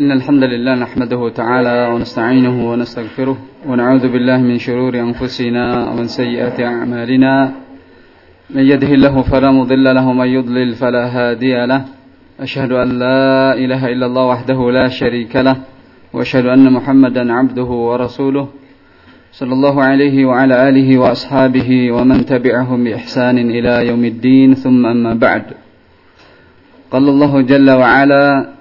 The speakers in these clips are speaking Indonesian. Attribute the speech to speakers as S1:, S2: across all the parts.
S1: إن الحمد لله نحمده تعالى ونستعينه ونستغفره ونعوذ بالله من شرور أنفسنا ومن سيئات أعمالنا. من يده الله فلا مضل له ومن يضلل فلا هادي له. أشهد أن لا إله إلا الله وحده لا شريك له وأشهد أن محمدا عبده ورسوله صلى الله عليه وعلى آله وأصحابه ومن تبعهم بإحسان إلى يوم الدين. ثم أما بعد. قال الله جل وعلا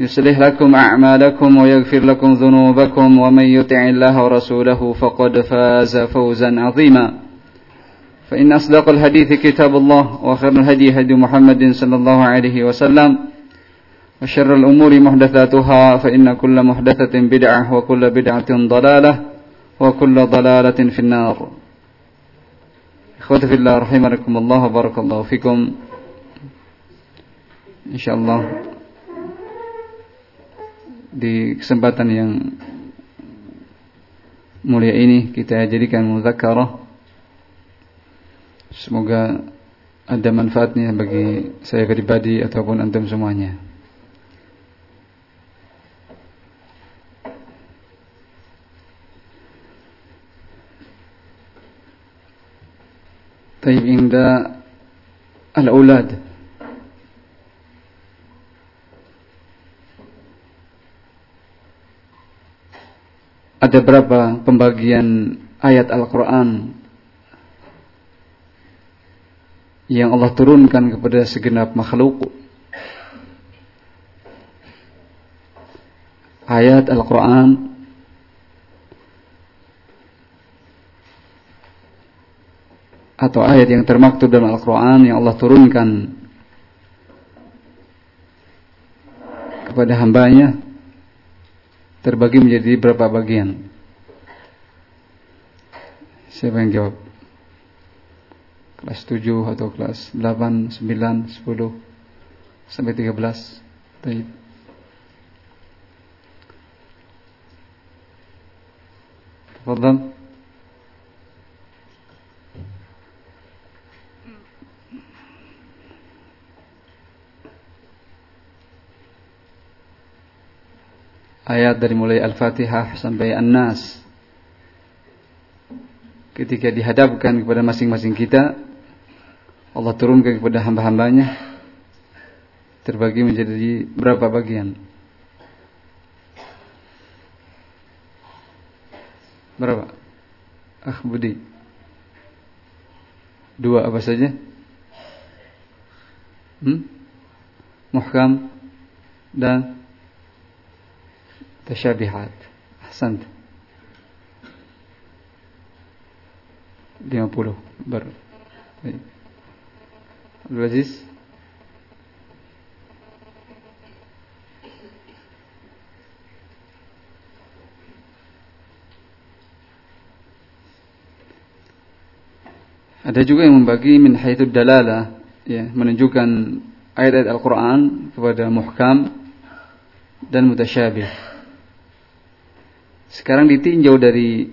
S1: يصلح لكم أعمالكم ويغفر لكم ذنوبكم ومن يطع الله ورسوله فقد فاز فوزا عظيما. فإن أصدق الحديث كتاب الله وخير الهدي هدي محمد صلى الله عليه وسلم وشر الأمور محدثاتها فإن كل محدثة بدعة وكل بدعة ضلالة وكل ضلالة في النار. إخوتي في الله رحمكم الله وبارك الله فيكم. إن شاء الله. di kesempatan yang mulia ini kita jadikan muzakarah semoga ada manfaatnya bagi saya pribadi ataupun antum semuanya طيب عند الأولاد Ada berapa pembagian ayat Al-Quran yang Allah turunkan kepada segenap makhluk? Ayat Al-Quran. Atau ayat yang termaktub dalam Al-Quran yang Allah turunkan kepada hambanya terbagi menjadi berapa bagian? Siapa yang jawab? Kelas 7 atau kelas 8, 9, 10 sampai 13. Baik. Tafadhal. Ayat dari mulai Al-Fatihah sampai An-Nas. Ketika dihadapkan kepada masing-masing kita Allah turunkan kepada hamba-hambanya terbagi menjadi berapa bagian? Berapa? Ah Budi. Dua apa saja? Hmm? muhkam dan تشابهات أحسنت 50 bar Baik. Abdul Aziz Ada juga yang membagi min haitsu dalalah ya menunjukkan ayat-ayat Al-Qur'an kepada muhkam dan mutasyabih sekarang ditinjau dari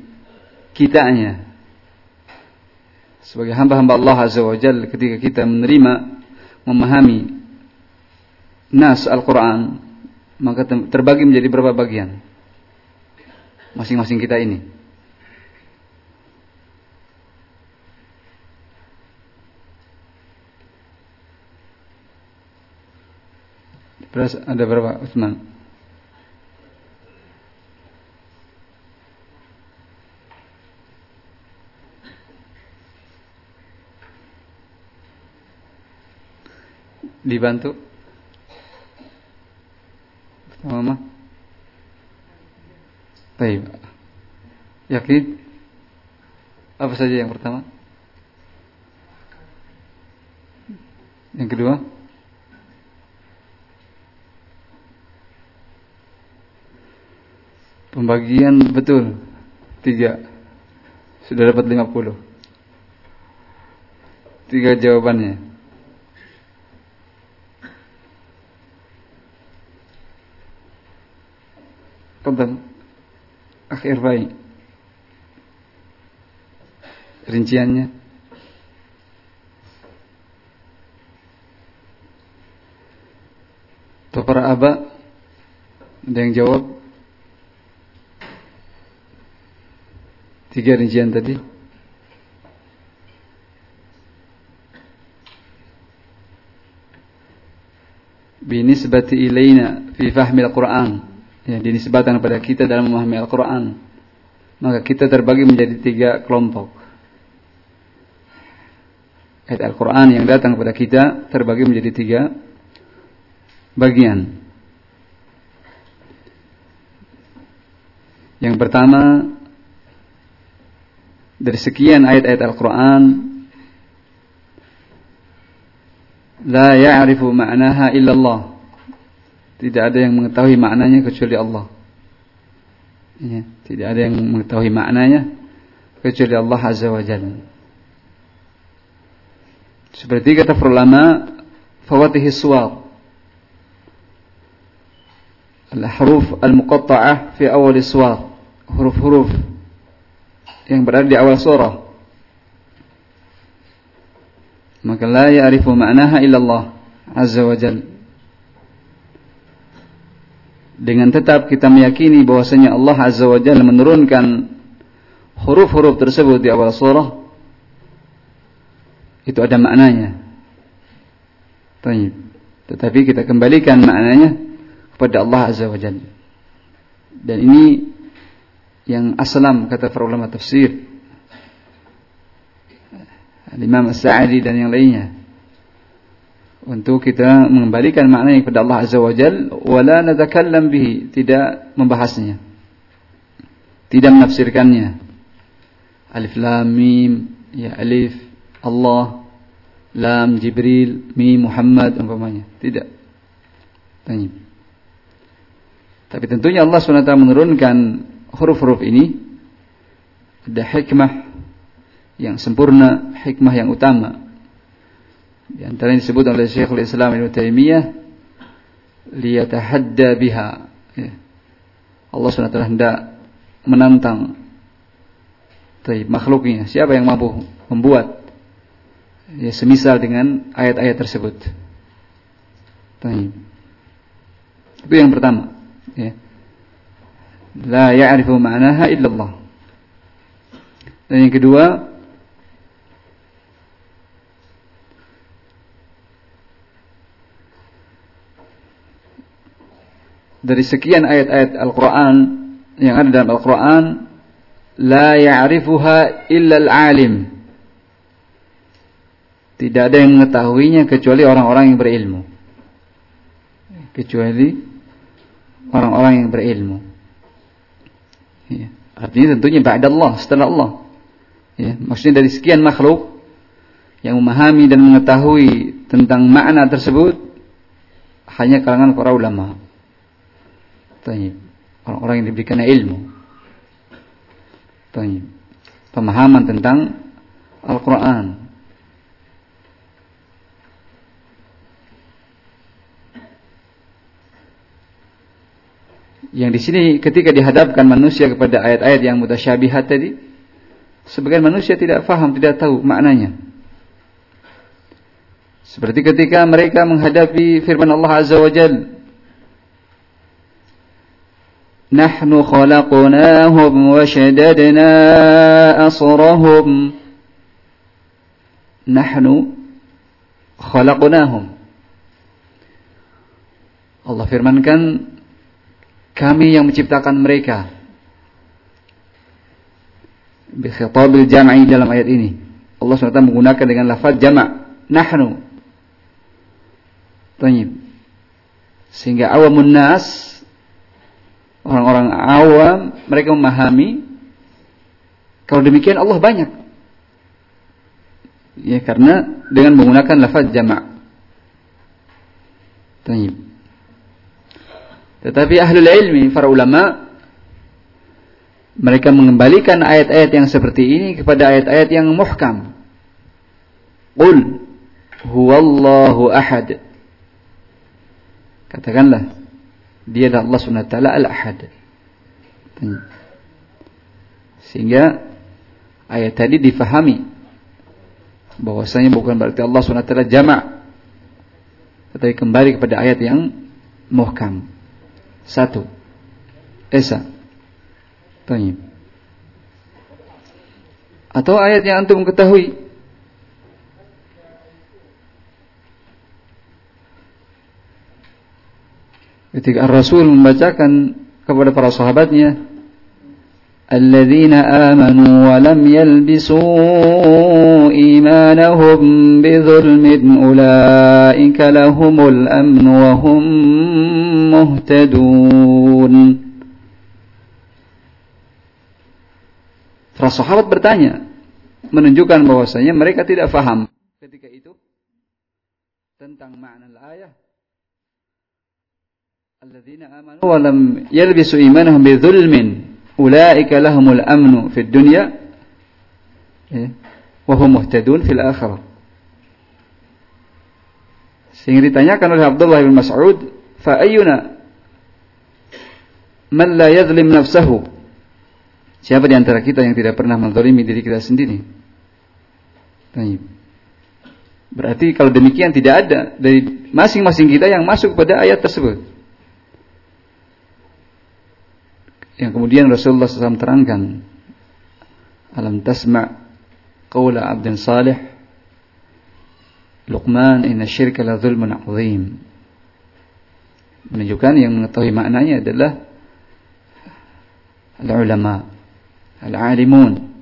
S1: kitanya. Sebagai hamba-hamba Allah Azza wa Jalla ketika kita menerima memahami nas Al-Quran maka terbagi menjadi berapa bagian. Masing-masing kita ini. Ada berapa Utsman Dibantu? Mama? Baik. Yakin? Apa saja yang pertama? Yang kedua? Pembagian betul. Tiga. Sudah dapat lima puluh. Tiga jawabannya. Tentang akhir baik. Rinciannya. Atau para abah Ada yang jawab Tiga rincian tadi Binisbati ilayna Fi fahmi Al-Quran ya, Dinisbatan kepada kita dalam memahami Al-Quran Maka kita terbagi menjadi tiga kelompok Ayat Al-Quran yang datang kepada kita Terbagi menjadi tiga bagian. Yang pertama dari sekian ayat-ayat Al-Qur'an la ya'rifu ma'naha illallah. Tidak ada yang mengetahui maknanya kecuali Allah. Ya, tidak ada yang mengetahui maknanya kecuali Allah Azza wa Jalla. Seperti kata ulama, fawatihi suwaq al-huruf al-muqatta'ah fi awal suwar huruf-huruf yang berada di awal surah maka la ya'rifu ma'naha illallah azza wa jal dengan tetap kita meyakini bahwasanya Allah azza wa jalla menurunkan huruf-huruf tersebut di awal surah itu ada maknanya tetapi kita kembalikan maknanya kepada Allah Azza wa Jalla. Dan ini yang aslam kata para ulama tafsir. Imam As-Sa'di dan yang lainnya. Untuk kita mengembalikan maknanya kepada Allah Azza wa Jalla wala natakallam bihi, tidak membahasnya. Tidak menafsirkannya. Alif lam mim, ya alif Allah, lam Jibril, mim Muhammad umpamanya. Tidak. Tanya. Tapi tentunya Allah SWT menurunkan huruf-huruf ini ada hikmah yang sempurna, hikmah yang utama. Di antara yang disebut oleh Syekhul Islam Ibnu Taimiyah liyatahadda biha. Ya. Allah SWT hendak menantang Taib, makhluknya. Siapa yang mampu membuat ya, semisal dengan ayat-ayat tersebut. Taib. Itu yang pertama ya. La ya'rifu ma'naha illallah. Dan yang kedua dari sekian ayat-ayat Al-Qur'an yang ada dalam Al-Qur'an la ya'rifuha illa al-alim. Tidak ada yang mengetahuinya kecuali orang-orang yang berilmu. Kecuali orang-orang yang berilmu. Ya. Artinya tentunya ba'da Allah, setelah Allah. Ya. Maksudnya dari sekian makhluk yang memahami dan mengetahui tentang makna tersebut hanya kalangan para ulama. Orang-orang yang diberikan ilmu. Pemahaman tentang Al-Quran. yang di sini ketika dihadapkan manusia kepada ayat-ayat yang mutasyabihat tadi, sebagian manusia tidak faham, tidak tahu maknanya. Seperti ketika mereka menghadapi firman Allah Azza wa Jal. Khalaqnahum wa shadadna asrahum. Nahnu khalaqnahum. Allah firmankan kami yang menciptakan mereka. Bikhitabil jam'i dalam ayat ini. Allah SWT menggunakan dengan lafaz jama' nahnu. Tanyib. Sehingga awamun nas orang-orang awam mereka memahami kalau demikian Allah banyak. Ya karena dengan menggunakan lafaz jama'. Tanyib. Tetapi ahlul ilmi, para ulama mereka mengembalikan ayat-ayat yang seperti ini kepada ayat-ayat yang muhkam. Qul huwallahu ahad. Katakanlah dia adalah Allah Subhanahu taala al-ahad. Sehingga ayat tadi difahami bahwasanya bukan berarti Allah Subhanahu taala jamak tetapi kembali kepada ayat yang muhkam. Satu. Esa. Tanya. Atau ayat yang antum ketahui. Ketika Rasul membacakan kepada para sahabatnya, "Alladzina amanu wa lam yalbisu imanahum bidzulmin ulaika lahumul amn wa hum muhtadun." Para sahabat bertanya, menunjukkan bahwasanya mereka tidak faham ketika itu tentang makna ayat. Wa lam yalbisu imanahum bidzulmin ulaika lahumul amnu fid dunya wa hum muhtadun fil akhirah. Sehingga ditanyakan oleh Abdullah bin Mas'ud, man la yadhlim nafsahu Siapa di antara kita yang tidak pernah menzalimi diri kita sendiri? Berarti kalau demikian tidak ada dari masing-masing kita yang masuk pada ayat tersebut. Yang kemudian Rasulullah SAW terangkan, Alam tasma' qawla abdin salih, Luqman inna syirka la zulmun azim. Menunjukkan yang mengetahui maknanya adalah al-ulama al-alimun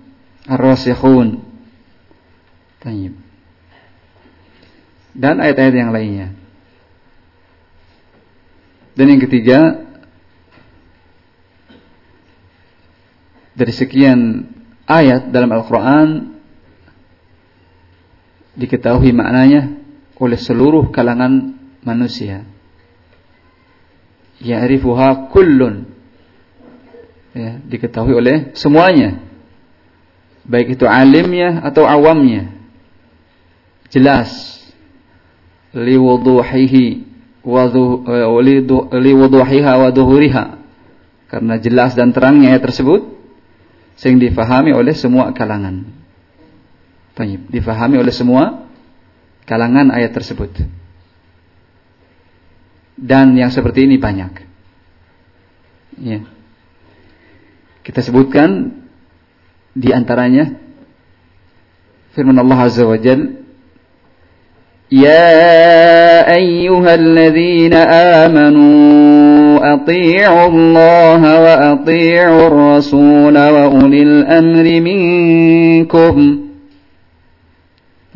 S1: ar-rasikhun Tayyib. Dan ayat-ayat yang lainnya. Dan yang ketiga dari sekian ayat dalam Al-Qur'an diketahui maknanya oleh seluruh kalangan manusia. Ya'rifuha kullun. Ya, diketahui oleh semuanya. Baik itu alimnya atau awamnya. Jelas. Liwuduhihi eh, liwuduhiha wa duhuriha. Karena jelas dan terangnya ayat tersebut sehingga difahami oleh semua kalangan. Tayyip. difahami oleh semua kalangan ayat tersebut. Dan yang seperti ini banyak. Ya. Kita sebutkan di antaranya firman Allah Azza wa Jal Ya ati'u Wa ati'u Rasul wa ulil amri minkum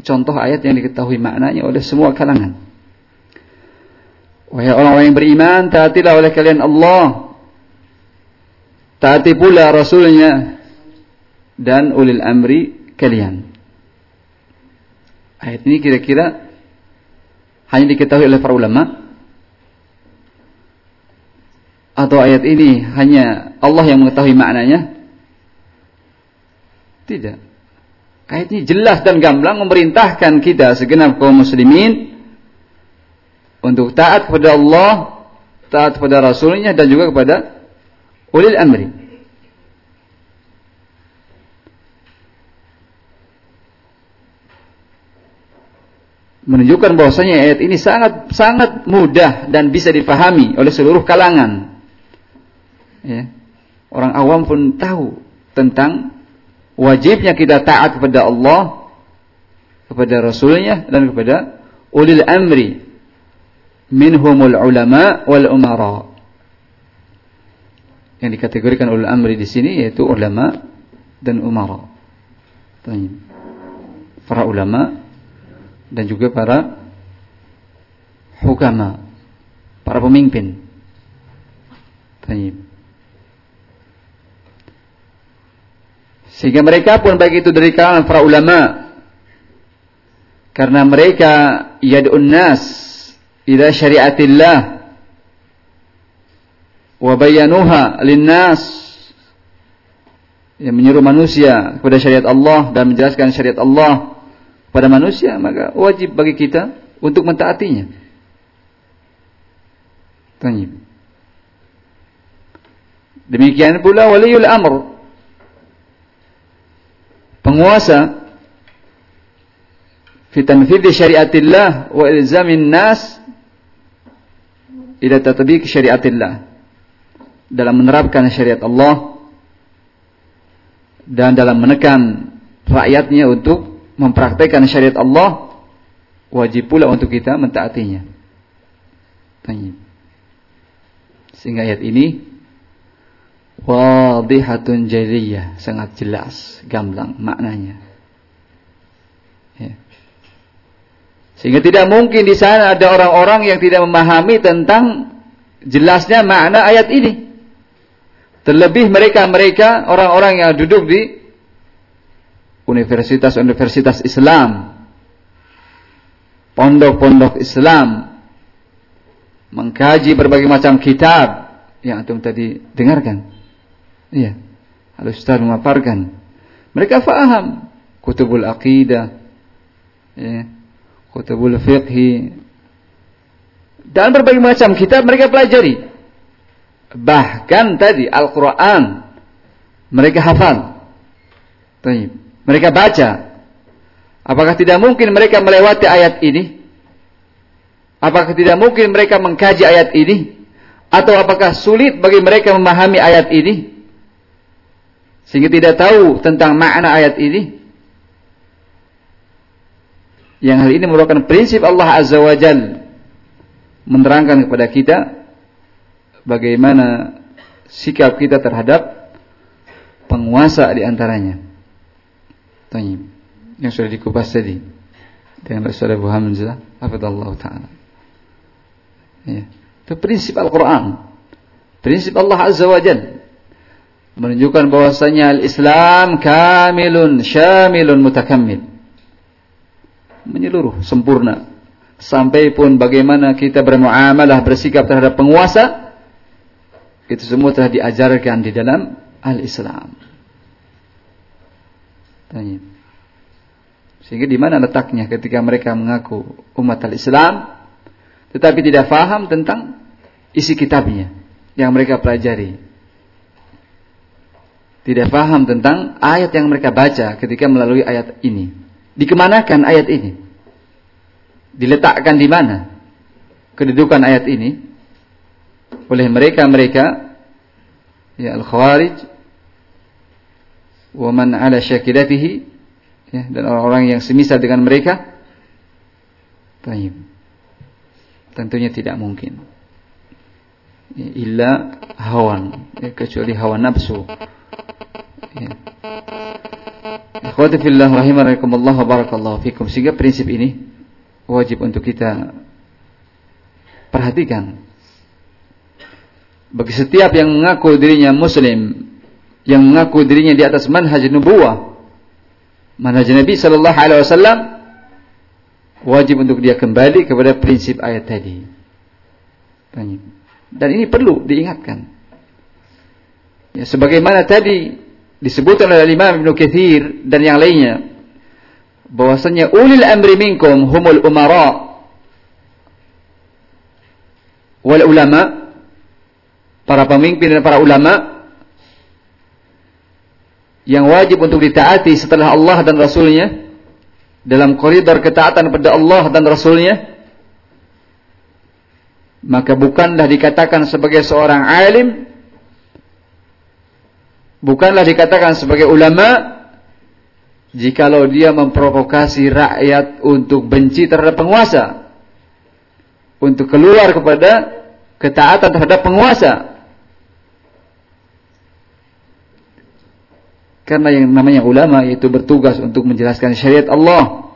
S1: Contoh ayat yang diketahui maknanya oleh semua kalangan. Wahai orang-orang yang beriman taatilah oleh kalian Allah. Taati pula Rasulnya dan ulil amri kalian. Ayat ini kira-kira hanya diketahui oleh para ulama atau ayat ini hanya Allah yang mengetahui maknanya? Tidak. Ayat ini jelas dan gamblang memerintahkan kita segenap kaum muslimin untuk taat kepada Allah, taat kepada Rasulnya dan juga kepada ulil amri. Menunjukkan bahwasanya ayat ini sangat sangat mudah dan bisa dipahami oleh seluruh kalangan. Ya. Orang awam pun tahu tentang wajibnya kita taat kepada Allah, kepada Rasulnya dan kepada ulil amri minhumul ulama wal umara yang dikategorikan ulul amri di sini yaitu ulama dan umara. Para ulama dan juga para hukama, para pemimpin. Sehingga mereka pun baik itu dari kalangan para ulama karena mereka yad'un nas ila syariatillah wa bayanuha linnas yang menyuruh manusia kepada syariat Allah dan menjelaskan syariat Allah kepada manusia, maka wajib bagi kita untuk mentaatinya. Tanya. Demikian pula waliul amr. Penguasa fi tanfidhi syariatillah wa ilzamin nas ila tatbiq syariatillah. Dalam menerapkan syariat Allah dan dalam menekan rakyatnya untuk mempraktekkan syariat Allah wajib pula untuk kita mentaatinya. Sehingga ayat ini wadihatun jaliyah sangat jelas, gamblang maknanya. Ya. Sehingga tidak mungkin di sana ada orang-orang yang tidak memahami tentang jelasnya makna ayat ini. Terlebih mereka-mereka orang-orang yang duduk di universitas-universitas Islam, pondok-pondok Islam, mengkaji berbagai macam kitab yang antum tadi dengarkan. Iya, harus Ustaz memaparkan. Mereka faham kutubul aqidah, ya, kutubul fiqhi, dan berbagai macam kitab mereka pelajari. Bahkan tadi Al-Quran mereka hafal. Mereka baca. Apakah tidak mungkin mereka melewati ayat ini? Apakah tidak mungkin mereka mengkaji ayat ini? Atau apakah sulit bagi mereka memahami ayat ini? Sehingga tidak tahu tentang makna ayat ini? Yang hal ini merupakan prinsip Allah Azza wa Jal menerangkan kepada kita bagaimana sikap kita terhadap penguasa di antaranya. Tanya yang sudah dikupas tadi dengan Rasulullah Abu Hamzah, hafizallah taala. Ya. Itu prinsip Al-Qur'an. Prinsip Allah Azza wa Jalla menunjukkan bahwasanya al-Islam kamilun, syamilun, mutakammil. Menyeluruh, sempurna. Sampai pun bagaimana kita bermuamalah, bersikap terhadap penguasa, itu semua telah diajarkan di dalam al-Islam. Tanya. Sehingga di mana letaknya ketika mereka mengaku umat al-Islam tetapi tidak faham tentang isi kitabnya yang mereka pelajari. Tidak faham tentang ayat yang mereka baca ketika melalui ayat ini. Dikemanakan ayat ini? Diletakkan di mana? Kedudukan ayat ini oleh mereka-mereka ya al-khawarij wa man ala syakilatihi ya dan orang-orang yang semisal dengan mereka Taib. Tentunya tidak mungkin. Ya, illa hawan, ya, kecuali hawa nafsu. Ya. Ikhwati fillah rahimakumullah wa barakallahu fikum. Sehingga prinsip ini wajib untuk kita perhatikan bagi setiap yang mengaku dirinya muslim yang mengaku dirinya di atas manhaj nubuwah manhaj Nabi sallallahu alaihi wasallam wajib untuk dia kembali kepada prinsip ayat tadi dan ini perlu diingatkan ya sebagaimana tadi disebutkan oleh Imam Ibnu Katsir dan yang lainnya bahwasanya ulil amri minkum humul umara wal ulama para pemimpin dan para ulama yang wajib untuk ditaati setelah Allah dan Rasulnya dalam koridor ketaatan pada Allah dan Rasulnya maka bukanlah dikatakan sebagai seorang alim bukanlah dikatakan sebagai ulama jikalau dia memprovokasi rakyat untuk benci terhadap penguasa untuk keluar kepada ketaatan terhadap penguasa Karena yang namanya ulama yaitu bertugas untuk menjelaskan syariat Allah.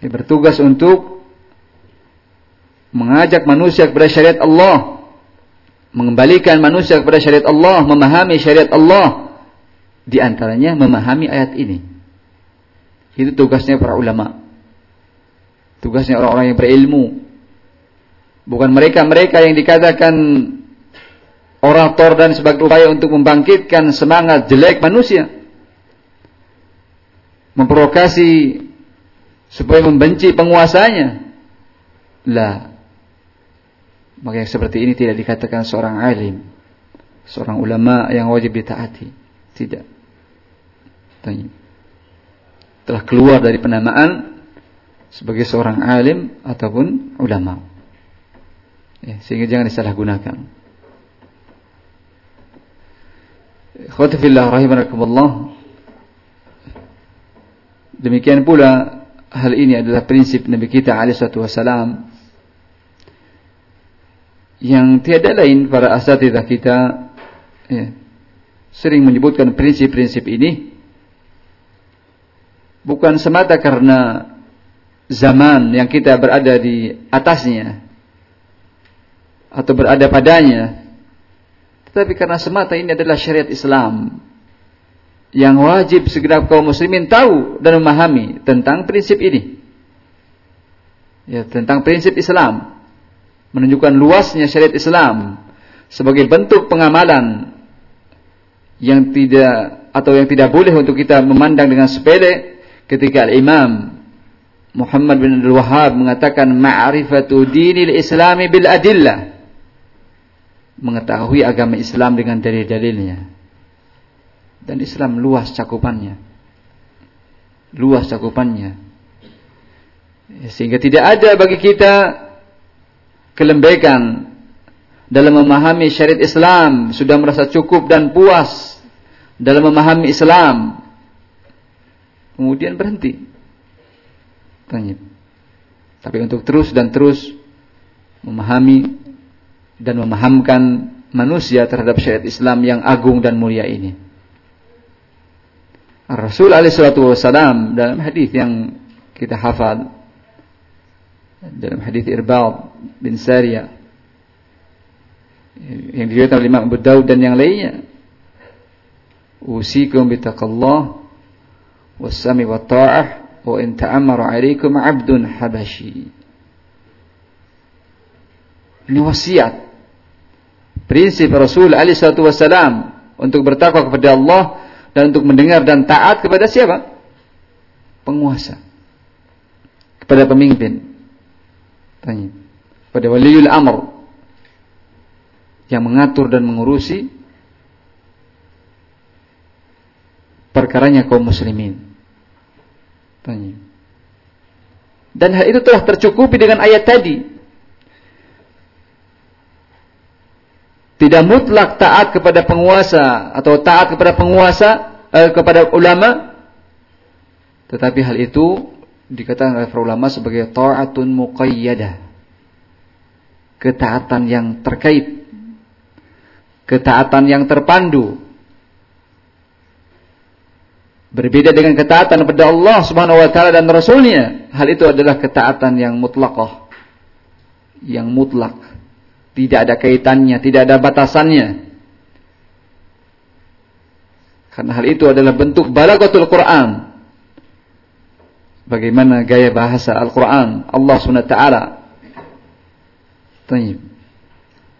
S1: Dia bertugas untuk mengajak manusia kepada syariat Allah. Mengembalikan manusia kepada syariat Allah, memahami syariat Allah. Di antaranya memahami ayat ini. Itu tugasnya para ulama. Tugasnya orang-orang yang berilmu. Bukan mereka-mereka yang dikatakan orator dan sebagai upaya untuk membangkitkan semangat jelek manusia. Memprovokasi supaya membenci penguasanya. Lah. Maka yang seperti ini tidak dikatakan seorang alim, seorang ulama yang wajib ditaati. Tidak. Tanya. Telah keluar dari penamaan sebagai seorang alim ataupun ulama. Ya, sehingga jangan disalahgunakan. Khotifillah rahimakumullah. Demikian pula hal ini adalah prinsip Nabi kita alaihi wasallam yang tiada lain para asatidah kita ya, sering menyebutkan prinsip-prinsip ini bukan semata karena zaman yang kita berada di atasnya atau berada padanya tetapi karena semata ini adalah syariat Islam yang wajib segera kaum muslimin tahu dan memahami tentang prinsip ini. Ya, tentang prinsip Islam. Menunjukkan luasnya syariat Islam sebagai bentuk pengamalan yang tidak atau yang tidak boleh untuk kita memandang dengan sepele ketika Al-Imam Muhammad bin Abdul Wahhab mengatakan ma'rifatu dinil islami bil adillah mengetahui agama Islam dengan dalil-dalilnya. Dan Islam luas cakupannya. Luas cakupannya. Sehingga tidak ada bagi kita kelembekan dalam memahami syariat Islam, sudah merasa cukup dan puas dalam memahami Islam. Kemudian berhenti. Tanya. Tapi untuk terus dan terus memahami dan memahamkan manusia terhadap syariat Islam yang agung dan mulia ini. Rasul alaihissalam dalam hadis yang kita hafal dalam hadis Irbad bin Sariyah yang diriwayatkan oleh Imam Abu Daud dan yang lainnya usikum bitaqallah was-sami wa ta'ah wa in ta'ammara 'alaikum 'abdun habashi ini wasiat prinsip Rasul Ali Shallallahu Wasallam untuk bertakwa kepada Allah dan untuk mendengar dan taat kepada siapa? Penguasa. Kepada pemimpin. Tanya. Pada waliul amr yang mengatur dan mengurusi perkaranya kaum muslimin. Tanya. Dan hal itu telah tercukupi dengan ayat tadi tidak mutlak taat kepada penguasa atau taat kepada penguasa eh, kepada ulama tetapi hal itu dikatakan oleh para ulama sebagai taatun muqayyadah. Ketaatan yang terkait. Ketaatan yang terpandu. Berbeda dengan ketaatan kepada Allah Subhanahu wa taala dan rasulnya. Hal itu adalah ketaatan yang mutlaqah. Yang mutlak. Tidak ada kaitannya, tidak ada batasannya. Karena hal itu adalah bentuk balagatul Quran. Bagaimana gaya bahasa Al-Quran Allah SWT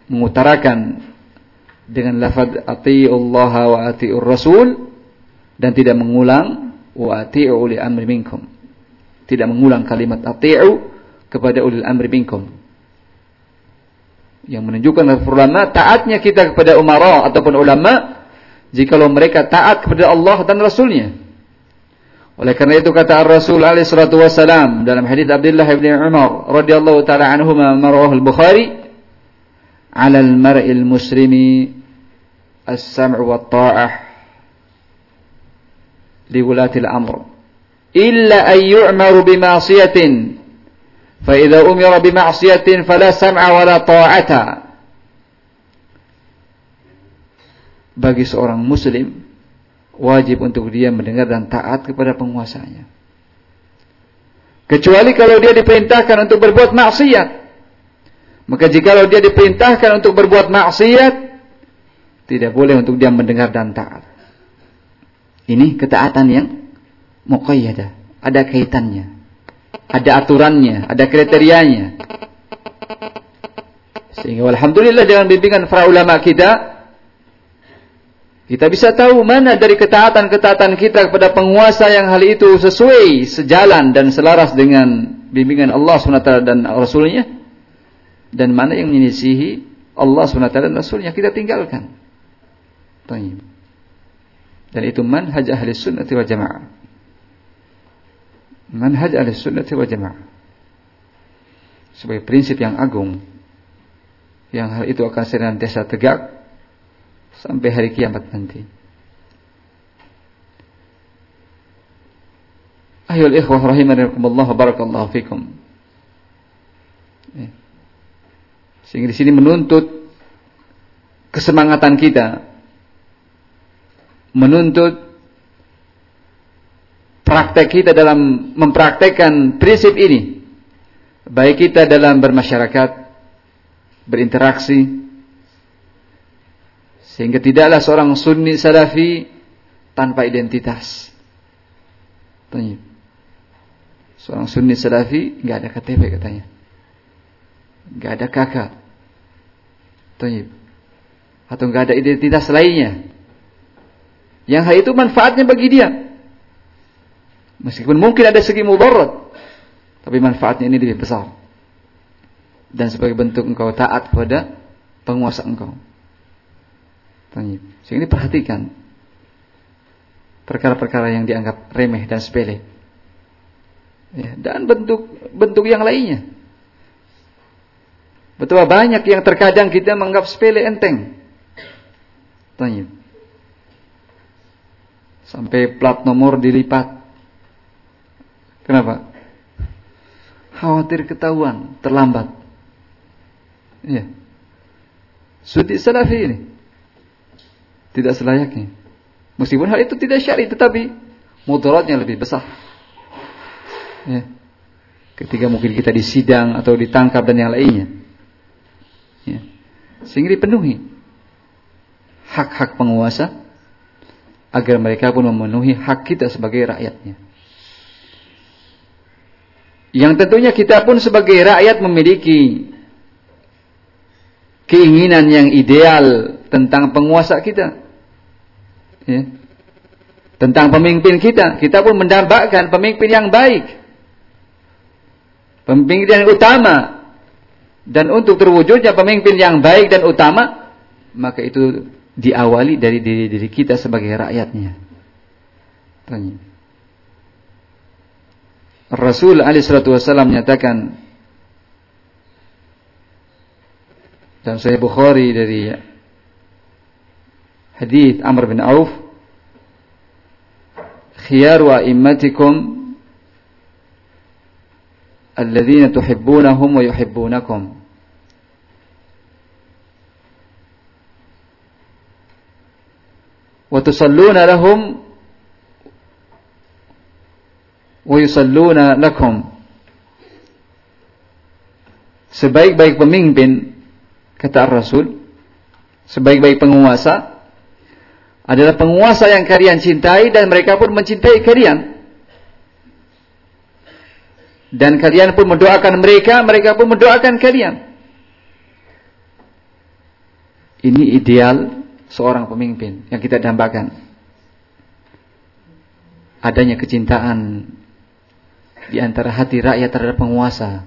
S1: mengutarakan dengan lafaz ati'ullaha wa ati'ur rasul dan tidak mengulang wa ati'u li amri minkum. Tidak mengulang kalimat ati'u kepada ulil amri minkum yang menunjukkan ulama taatnya kita kepada umara ataupun ulama jikalau mereka taat kepada Allah dan Rasulnya. Oleh karena itu kata Rasul alaihi salatu wasalam dalam hadis Abdullah bin Umar radhiyallahu taala anhuma marwahu al-Bukhari "Ala al-mar'il muslimi as-sam'u wat ta'ah li wulati al-amr illa an yu'maru bi ma'siyatin فإذا أمر بمعصية فلا سمع ولا طاعة bagi seorang muslim wajib untuk dia mendengar dan taat kepada penguasanya. Kecuali kalau dia diperintahkan untuk berbuat maksiat. Maka jikalau dia diperintahkan untuk berbuat maksiat tidak boleh untuk dia mendengar dan taat. Ini ketaatan yang muqayyadah ada kaitannya. Ada aturannya, ada kriterianya. Sehingga alhamdulillah dengan bimbingan para ulama kita Kita bisa tahu mana dari ketaatan-ketaatan kita kepada penguasa yang hal itu sesuai, sejalan dan selaras dengan bimbingan Allah SWT dan Rasulnya. Dan mana yang menyisihi Allah SWT dan Rasulnya kita tinggalkan. Dan itu manhaj ahli sunnati wal jamaah. Manhaj ahli sunnati wal jamaah. Sebagai prinsip yang agung. Yang hal itu akan senantiasa tegak sampai hari kiamat nanti. Ayol ikhwah rahimahumullah barakallahu fikum. Ya. Sehingga di sini menuntut kesemangatan kita menuntut praktek kita dalam mempraktekkan prinsip ini baik kita dalam bermasyarakat berinteraksi sehingga tidaklah seorang sunni salafi tanpa identitas. Tanya. Seorang sunni salafi nggak ada KTP katanya. nggak ada kakak. Tanya. Atau nggak ada identitas lainnya. Yang hal itu manfaatnya bagi dia. Meskipun mungkin ada segi mudarat. Tapi manfaatnya ini lebih besar. Dan sebagai bentuk engkau taat kepada penguasa engkau. Sehingga perhatikan perkara-perkara yang dianggap remeh dan sepele. Ya, dan bentuk bentuk yang lainnya. Betapa banyak yang terkadang kita menganggap sepele enteng. Tanya. Sampai plat nomor dilipat. Kenapa? Khawatir ketahuan, terlambat. Iya. Sudi salafi ini. Tidak selayaknya. Meskipun hal itu tidak syar'i tetapi mudaratnya lebih besar. Ya. Ketika mungkin kita disidang atau ditangkap dan yang lainnya. Ya. Sehingga dipenuhi hak-hak penguasa agar mereka pun memenuhi hak kita sebagai rakyatnya. Yang tentunya kita pun sebagai rakyat memiliki keinginan yang ideal tentang penguasa kita ya, tentang pemimpin kita. Kita pun mendambakan pemimpin yang baik. Pemimpin yang utama. Dan untuk terwujudnya pemimpin yang baik dan utama, maka itu diawali dari diri diri kita sebagai rakyatnya. Tanya. Rasul Ali Shallallahu Wasallam menyatakan dalam Sahih Bukhari dari hadis Amr bin Auf khiyaru a'immatikum alladzina tuhibbunahum wa yuhibbunakum wa tusalluna lahum wa yusalluna lakum sebaik-baik pemimpin kata Rasul sebaik-baik penguasa adalah penguasa yang kalian cintai dan mereka pun mencintai kalian. Dan kalian pun mendoakan mereka, mereka pun mendoakan kalian. Ini ideal seorang pemimpin yang kita dambakan. Adanya kecintaan di antara hati rakyat terhadap penguasa.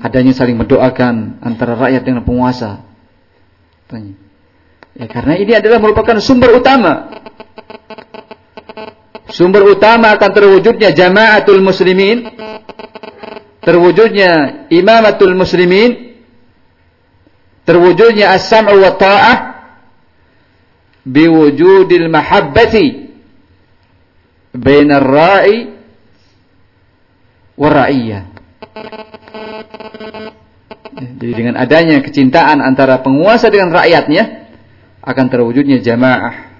S1: Adanya saling mendoakan antara rakyat dengan penguasa. Tanya. Ya, karena ini adalah merupakan sumber utama. Sumber utama akan terwujudnya jamaatul muslimin, terwujudnya imamatul muslimin, terwujudnya as-sam'u wa ta'ah biwujudil mahabbati bainar ra'i wa ra'iyah. Jadi dengan adanya kecintaan antara penguasa dengan rakyatnya, akan terwujudnya jamaah,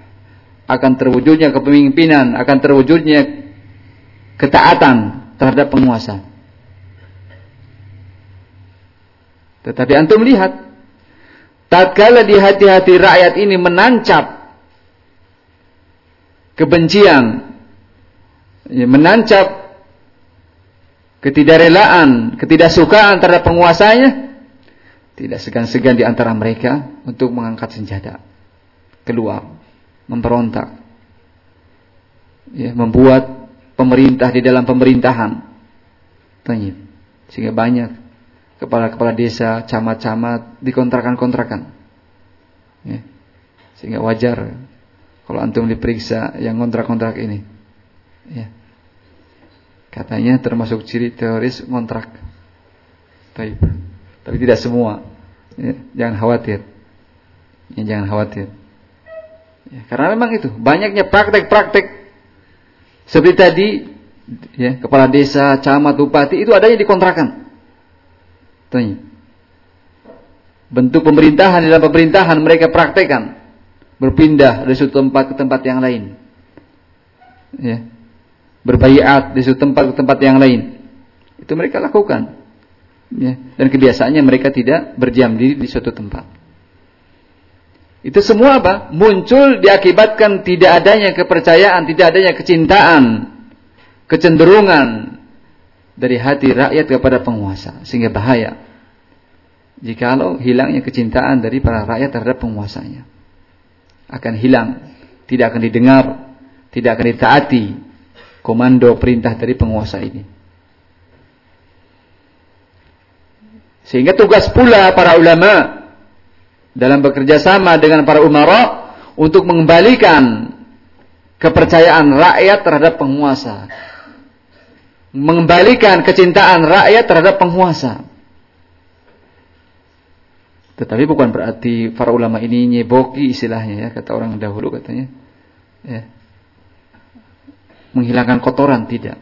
S1: akan terwujudnya kepemimpinan, akan terwujudnya ketaatan terhadap penguasa. Tetapi antum lihat, tatkala di hati-hati rakyat ini menancap kebencian, ya, menancap ketidakrelaan, ketidaksukaan terhadap penguasanya, tidak segan-segan di antara mereka untuk mengangkat senjata keluar memberontak. Ya, membuat pemerintah di dalam pemerintahan. Tanya. Sehingga banyak kepala-kepala desa, camat-camat dikontrakan-kontrakan. Ya. Sehingga wajar kalau antum diperiksa yang kontrak-kontrak ini. Ya. Katanya termasuk ciri teroris kontrak. Tapi, tapi tidak semua. Ya, jangan khawatir. Ya, jangan khawatir. Ya, karena memang itu banyaknya praktek-praktek seperti tadi ya, kepala desa, camat, bupati itu adanya dikontrakan. Tanya. Bentuk pemerintahan dalam pemerintahan mereka praktekkan berpindah dari suatu tempat ke tempat yang lain. Ya. Berbaiat di suatu tempat ke tempat yang lain. Itu mereka lakukan. Ya. Dan kebiasaannya mereka tidak berdiam diri di suatu tempat. Itu semua apa? Muncul diakibatkan tidak adanya kepercayaan, tidak adanya kecintaan, kecenderungan dari hati rakyat kepada penguasa. Sehingga bahaya. Jikalau hilangnya kecintaan dari para rakyat terhadap penguasanya akan hilang, tidak akan didengar, tidak akan ditaati komando perintah dari penguasa ini. Sehingga tugas pula para ulama dalam bekerja sama dengan para umara untuk mengembalikan kepercayaan rakyat terhadap penguasa. Mengembalikan kecintaan rakyat terhadap penguasa. Tetapi bukan berarti para ulama ini nyeboki istilahnya ya, kata orang dahulu katanya. Ya. Menghilangkan kotoran tidak.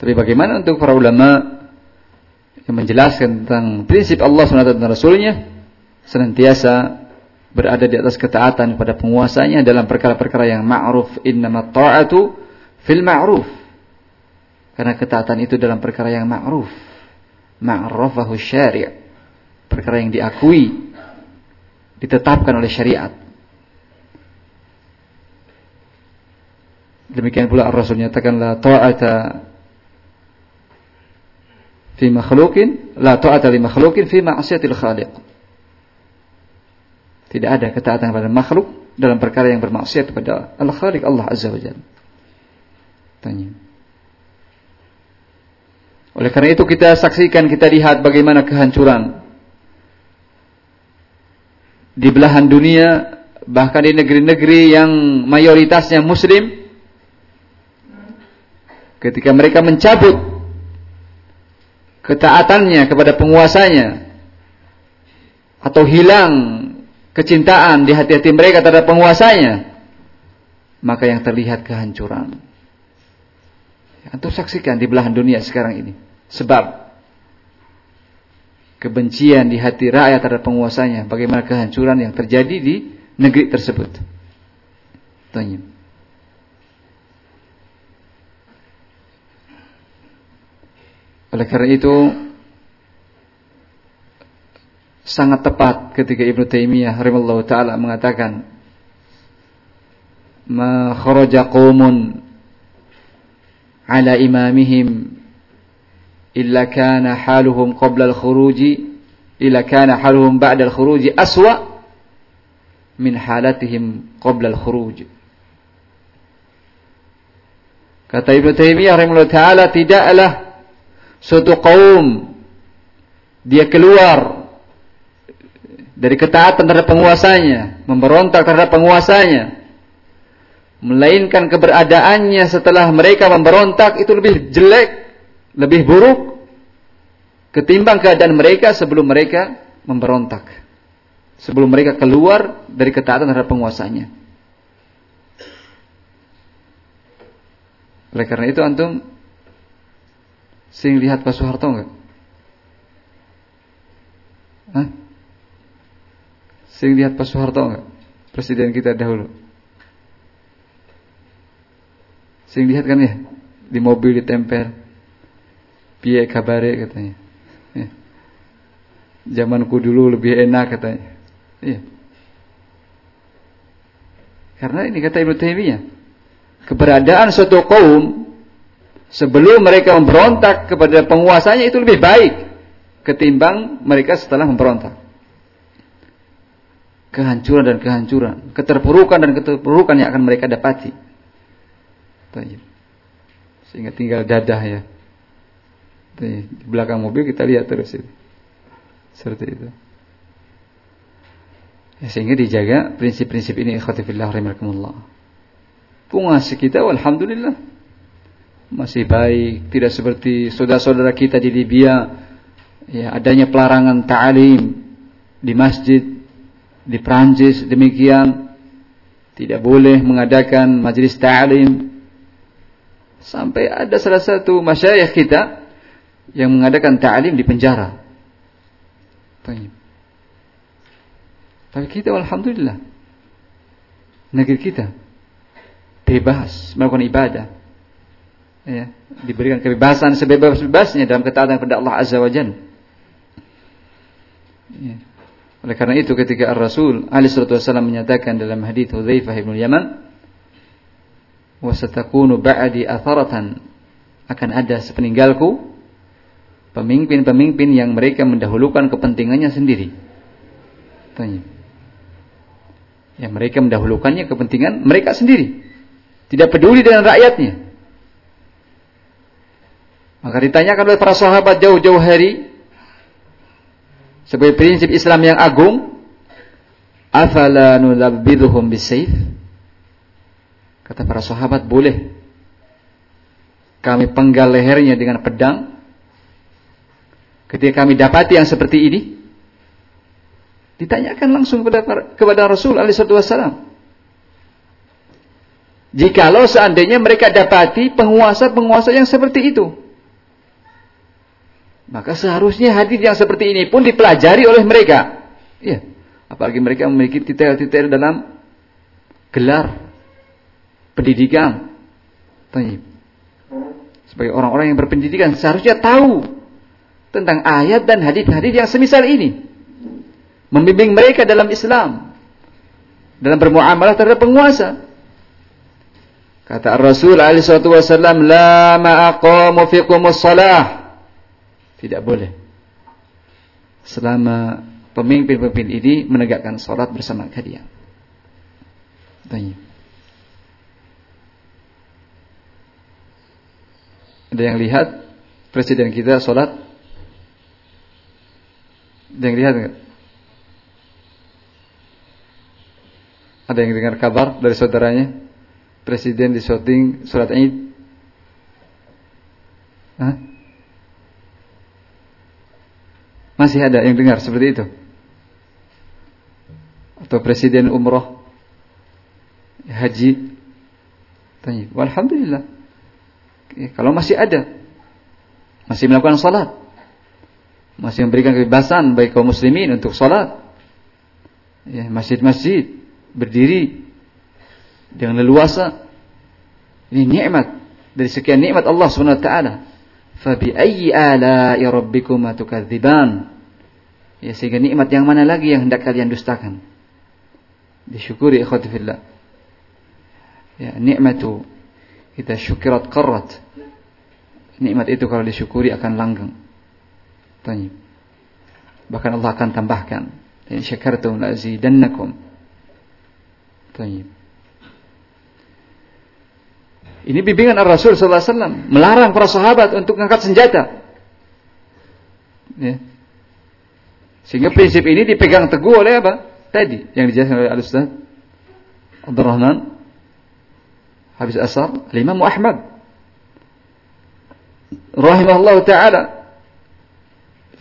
S1: Tapi bagaimana untuk para ulama yang menjelaskan tentang prinsip Allah SWT dan Rasulnya senantiasa berada di atas ketaatan kepada penguasanya dalam perkara-perkara yang ma'ruf innamat ta'atu fil ma'ruf. Karena ketaatan itu dalam perkara yang ma'ruf. Ma'rafahu syari' perkara yang diakui ditetapkan oleh syariat. Demikian pula Rasul nyatakan la ta'ata fi makhlukin la ta'ata li makhlukin fi ma'siyatil khaliq tidak ada ketaatan kepada makhluk dalam perkara yang bermaksiat kepada Al-Khaliq Allah Azza wa Jalla. Tanya. Oleh karena itu kita saksikan, kita lihat bagaimana kehancuran di belahan dunia, bahkan di negeri-negeri yang mayoritasnya muslim, ketika mereka mencabut ketaatannya kepada penguasanya, atau hilang kecintaan di hati-hati mereka terhadap penguasanya, maka yang terlihat kehancuran. Antum saksikan di belahan dunia sekarang ini. Sebab kebencian di hati rakyat terhadap penguasanya, bagaimana kehancuran yang terjadi di negeri tersebut. Tanya. Oleh karena itu sangat tepat ketika Ibnu Taimiyah rahimallahu taala mengatakan ma kharaja qaumun ala imamihim illa kana haluhum qabla al-khuruji illa kana haluhum ba'da al-khuruji aswa min halatihim qabla al-khuruj. Kata Ibnu Taimiyah rahimallahu taala tidaklah suatu kaum dia keluar dari ketaatan terhadap penguasanya, memberontak terhadap penguasanya, melainkan keberadaannya setelah mereka memberontak itu lebih jelek, lebih buruk ketimbang keadaan mereka sebelum mereka memberontak. Sebelum mereka keluar dari ketaatan terhadap penguasanya. Oleh karena itu antum sing lihat Pak Soeharto enggak? Hah? Sing lihat Pak Soeharto enggak? Presiden kita dahulu. Sering lihat kan ya di mobil ditempel piye kabare katanya. Ya. Zamanku dulu lebih enak katanya. Iya. Karena ini kata Ibnu Taimiyah, keberadaan suatu kaum sebelum mereka memberontak kepada penguasanya itu lebih baik ketimbang mereka setelah memberontak. kehancuran dan kehancuran, keterpurukan dan keterpurukan yang akan mereka dapati. Sehingga tinggal dadah ya. Di belakang mobil kita lihat terus itu. Seperti itu. Ya, sehingga dijaga prinsip-prinsip ini ikhwatifillah rahimakumullah. Penguasa kita alhamdulillah masih baik, tidak seperti saudara-saudara kita di Libya. Ya adanya pelarangan ta'lim di masjid di Prancis demikian. Tidak boleh mengadakan majelis ta'lim. Sampai ada salah satu masyayikh kita yang mengadakan ta'lim di penjara. Tapi kita alhamdulillah negeri kita bebas melakukan ibadah. Ya, diberikan kebebasan sebebas-bebasnya dalam ketaatan kepada Allah Azza wa Jalla. Ya. Oleh karena itu ketika Ar-Rasul Ali wasallam menyatakan dalam hadis Hudzaifah bin Yaman, "Wa satakunu ba'di atharatan" akan ada sepeninggalku pemimpin-pemimpin yang mereka mendahulukan kepentingannya sendiri. Tanya yang mereka mendahulukannya kepentingan mereka sendiri. Tidak peduli dengan rakyatnya. Maka ditanyakan oleh para sahabat jauh-jauh hari sebagai prinsip Islam yang agung, afala nulabbiduhum bisayf? Kata para sahabat, boleh kami penggal lehernya dengan pedang. Ketika kami dapati yang seperti ini, Ditanyakan langsung kepada kepada Rasul alaihissalam. Jikalau seandainya mereka dapati penguasa-penguasa yang seperti itu. Maka seharusnya hadis yang seperti ini pun dipelajari oleh mereka. Ya, apalagi mereka memiliki titel-titel dalam gelar pendidikan. Sebagai orang-orang yang berpendidikan seharusnya tahu tentang ayat dan hadis-hadis yang semisal ini membimbing mereka dalam Islam dalam bermuamalah terhadap penguasa. Kata Rasul alaihi wasallam, "La ma'aqamu fiqumus salah." Tidak boleh. Selama pemimpin-pemimpin ini menegakkan salat bersama kalian. Tanya. Ada yang lihat presiden kita salat? Ada yang lihat enggak? Ada yang dengar kabar dari saudaranya? Presiden di syuting surat Id. Hah? Masih ada yang dengar seperti itu? Atau presiden umroh haji tanya, Alhamdulillah Kalau masih ada Masih melakukan salat Masih memberikan kebebasan Bagi kaum muslimin untuk salat ya, Masjid-masjid berdiri dengan leluasa. Ini nikmat dari sekian nikmat Allah taala. Fa bi ayyi ala'i rabbikuma tukadziban? Ya sehingga nikmat yang mana lagi yang hendak kalian dustakan? Disyukuri ikhwati fillah. Ya, nikmatu kita syukirat qarrat. Nikmat itu kalau disyukuri akan langgeng. Tanya. Bahkan Allah akan tambahkan. In syakartum la azidannakum. Tayyib. Ini bimbingan Rasul sallallahu alaihi wasallam melarang para sahabat untuk mengangkat senjata. Ya. Sehingga prinsip ini dipegang teguh oleh apa? Tadi yang dijelaskan oleh Al-Ustaz Abdul Rahman Habis Asar Imam Ahmad rahimahullah taala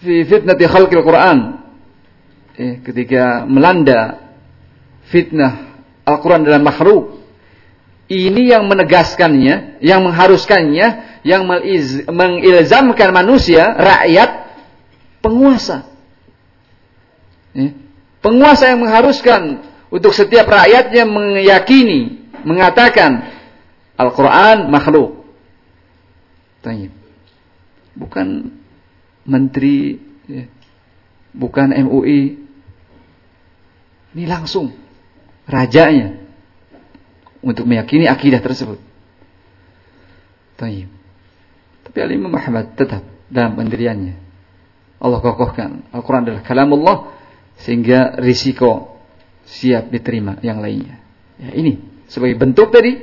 S1: fi fitnati khalqil Quran eh, ketika melanda fitnah Al-Quran adalah makhluk. Ini yang menegaskannya, yang mengharuskannya, yang mengilzamkan manusia, rakyat, penguasa. Ya. Penguasa yang mengharuskan untuk setiap rakyatnya meyakini, mengatakan Al-Quran makhluk. Tanya. Bukan menteri, ya. bukan MUI. Ini langsung rajanya untuk meyakini akidah tersebut. Taib. Tapi Al-Imam tetap dalam pendiriannya. Allah kokohkan. Al-Quran adalah kalam Allah sehingga risiko siap diterima yang lainnya. Ya, ini sebagai bentuk tadi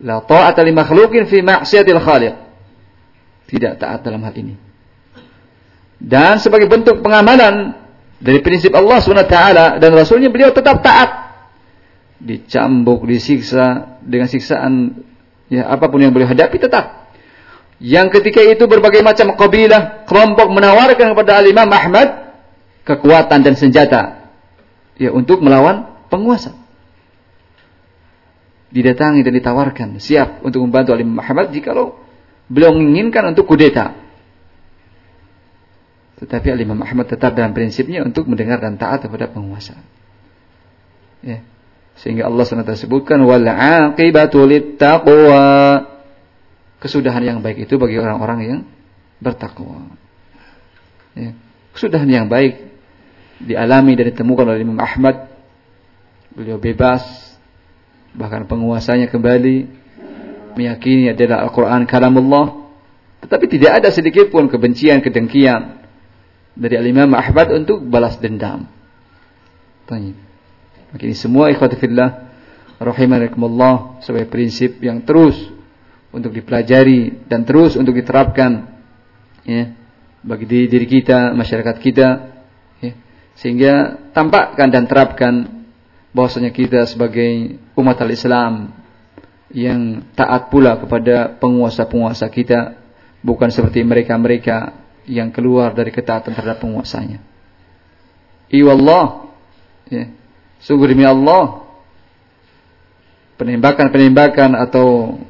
S1: la ta'ata li makhluqin fi ma'siyatil khaliq. Tidak taat dalam hal ini. Dan sebagai bentuk pengamalan dari prinsip Allah SWT dan Rasulnya beliau tetap taat. Dicambuk, disiksa dengan siksaan ya apa pun yang beliau hadapi tetap. Yang ketika itu berbagai macam kabilah, kelompok menawarkan kepada Al-Imam kekuatan dan senjata ya untuk melawan penguasa. Didatangi dan ditawarkan siap untuk membantu Al-Imam Ahmad jikalau beliau menginginkan untuk kudeta. Tetapi Al-Imam tetap dalam prinsipnya untuk mendengar dan taat kepada penguasa. Ya. Sehingga Allah SWT sebutkan wal aqibatu. Kesudahan yang baik itu bagi orang-orang yang bertakwa. Ya. Kesudahan yang baik dialami dan ditemukan oleh Imam Ahmad. Beliau bebas, bahkan penguasanya kembali meyakini adalah Al-Quran kalamullah. Tetapi tidak ada sedikit pun kebencian, kedengkian dari Al-Imam Ahmad untuk balas dendam. Tanya. Maka ini semua ikhwatifillah rahimakumullah sebagai prinsip yang terus untuk dipelajari dan terus untuk diterapkan ya bagi diri, diri kita, masyarakat kita ya, sehingga tampakkan dan terapkan bahwasanya kita sebagai umat al-Islam yang taat pula kepada penguasa-penguasa kita bukan seperti mereka-mereka yang keluar dari ketaatan terhadap penguasanya. Iwallah ya, Sungguh demi Allah, penembakan-penembakan atau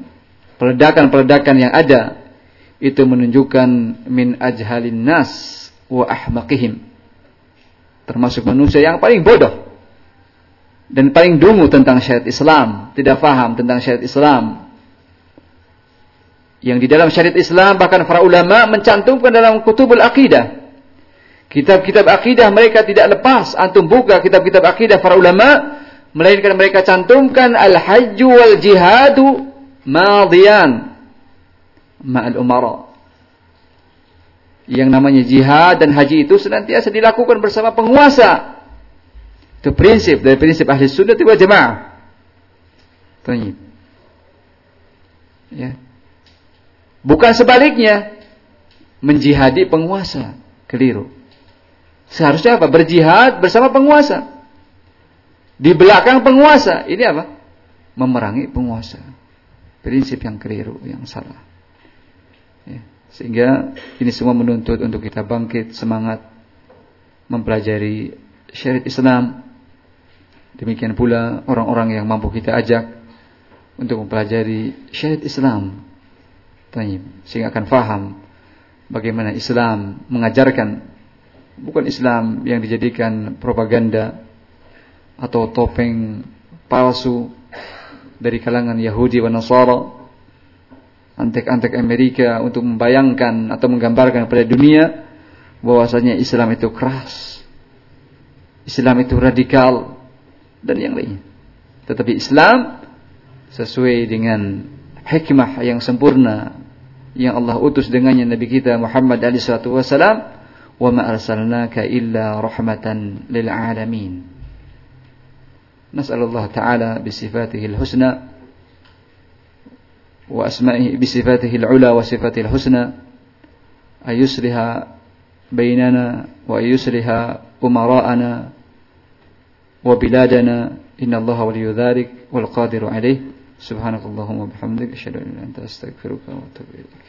S1: peledakan-peledakan yang ada itu menunjukkan min ajhalin nas wa ahmaqihim. Termasuk manusia yang paling bodoh dan paling dungu tentang syariat Islam, tidak faham tentang syariat Islam. Yang di dalam syariat Islam bahkan para ulama mencantumkan dalam kutubul aqidah Kitab-kitab akidah mereka tidak lepas. Antum buka kitab-kitab akidah para ulama. Melainkan mereka cantumkan al-hajju wal jihadu madiyan. Ma'al umara. Yang namanya jihad dan haji itu senantiasa dilakukan bersama penguasa. Itu prinsip dari prinsip ahli sunnah wal jamaah. Tanya. Ya. Bukan sebaliknya. Menjihadi penguasa. Keliru. Seharusnya apa? Berjihad bersama penguasa. Di belakang penguasa. Ini apa? Memerangi penguasa. Prinsip yang keliru, yang salah. Ya. Sehingga ini semua menuntut untuk kita bangkit semangat mempelajari syariat Islam. Demikian pula orang-orang yang mampu kita ajak untuk mempelajari syariat Islam. Sehingga akan faham bagaimana Islam mengajarkan bukan Islam yang dijadikan propaganda atau topeng palsu dari kalangan Yahudi dan Nasara antek-antek Amerika untuk membayangkan atau menggambarkan kepada dunia bahwasanya Islam itu keras Islam itu radikal dan yang lainnya. Tetapi Islam sesuai dengan hikmah yang sempurna yang Allah utus dengannya Nabi kita Muhammad alaihi wasallam وما أرسلناك إلا رحمة للعالمين. نسأل الله تعالى بصفاته الحسنى وأسمائه بصفاته العلى وصفاته الحسنى أن يصلح بيننا وأن يصلح أمراءنا وبلادنا. إن الله ولي ذلك والقادر عليه. سبحانك اللهم وبحمدك أشهد أن لا إله إلا أنت أستغفرك وأتوب إليك.